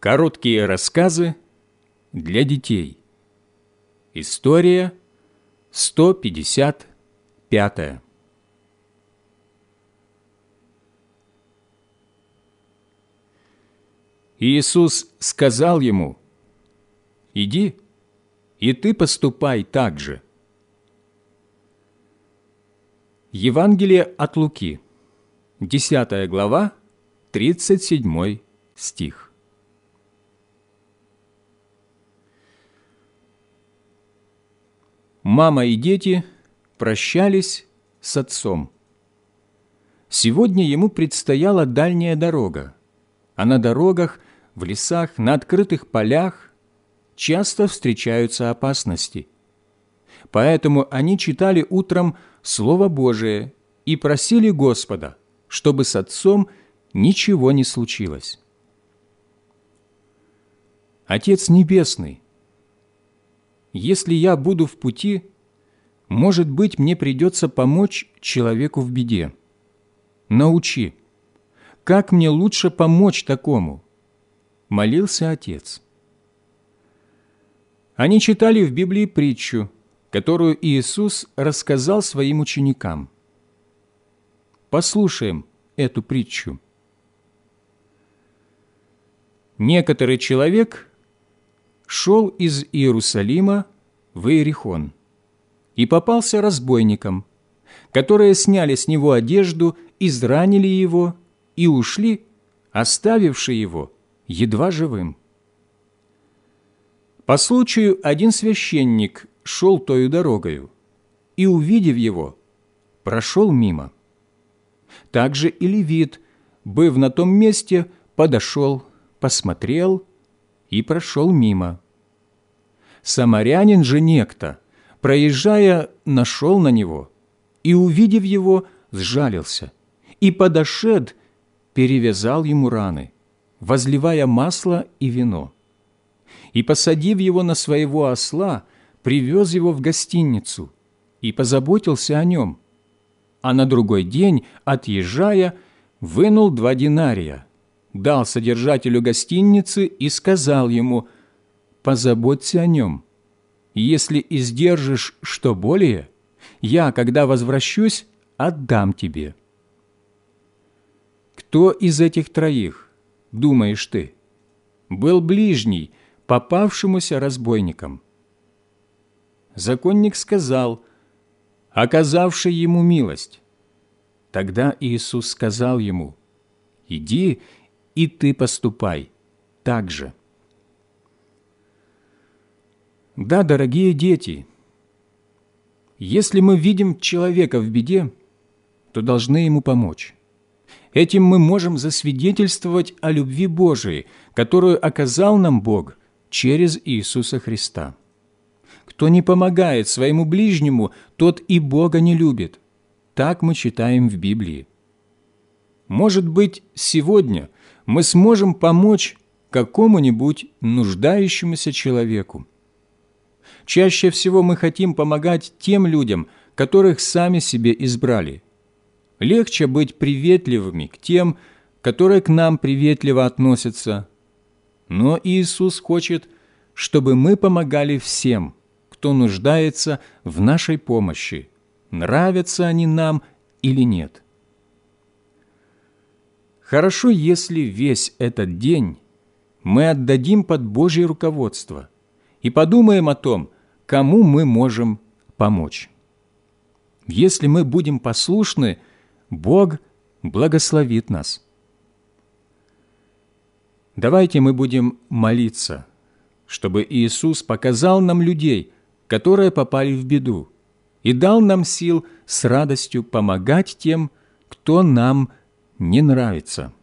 Короткие рассказы для детей. История 155. Иисус сказал ему, «Иди, и ты поступай так же». Евангелие от Луки, 10 глава, 37 стих. Мама и дети прощались с отцом. Сегодня ему предстояла дальняя дорога, а на дорогах, в лесах, на открытых полях часто встречаются опасности. Поэтому они читали утром Слово Божие и просили Господа, чтобы с отцом ничего не случилось. Отец Небесный – если я буду в пути, может быть, мне придется помочь человеку в беде. Научи, как мне лучше помочь такому?» Молился отец. Они читали в Библии притчу, которую Иисус рассказал своим ученикам. Послушаем эту притчу. Некоторый человек шел из Иерусалима в Иерихон и попался разбойникам, которые сняли с него одежду, изранили его и ушли, оставивши его едва живым. По случаю один священник шел тою дорогою и, увидев его, прошел мимо. Также и левит, быв на том месте, подошел, посмотрел и прошел мимо. Самарянин же некто, проезжая, нашел на него и, увидев его, сжалился, и подошед, перевязал ему раны, возливая масло и вино. И, посадив его на своего осла, привез его в гостиницу и позаботился о нем. А на другой день, отъезжая, вынул два динария – дал содержателю гостиницы и сказал ему, «Позаботься о нем. Если издержишь что более, я, когда возвращусь, отдам тебе». Кто из этих троих, думаешь ты, был ближний попавшемуся разбойникам? Законник сказал, оказавший ему милость. Тогда Иисус сказал ему, «Иди и ты поступай так же. Да, дорогие дети, если мы видим человека в беде, то должны ему помочь. Этим мы можем засвидетельствовать о любви Божией, которую оказал нам Бог через Иисуса Христа. Кто не помогает своему ближнему, тот и Бога не любит. Так мы читаем в Библии. Может быть, сегодня мы сможем помочь какому-нибудь нуждающемуся человеку. Чаще всего мы хотим помогать тем людям, которых сами себе избрали. Легче быть приветливыми к тем, которые к нам приветливо относятся. Но Иисус хочет, чтобы мы помогали всем, кто нуждается в нашей помощи, нравятся они нам или нет. Хорошо, если весь этот день мы отдадим под Божье руководство и подумаем о том, кому мы можем помочь. Если мы будем послушны, Бог благословит нас. Давайте мы будем молиться, чтобы Иисус показал нам людей, которые попали в беду, и дал нам сил с радостью помогать тем, кто нам не нравится –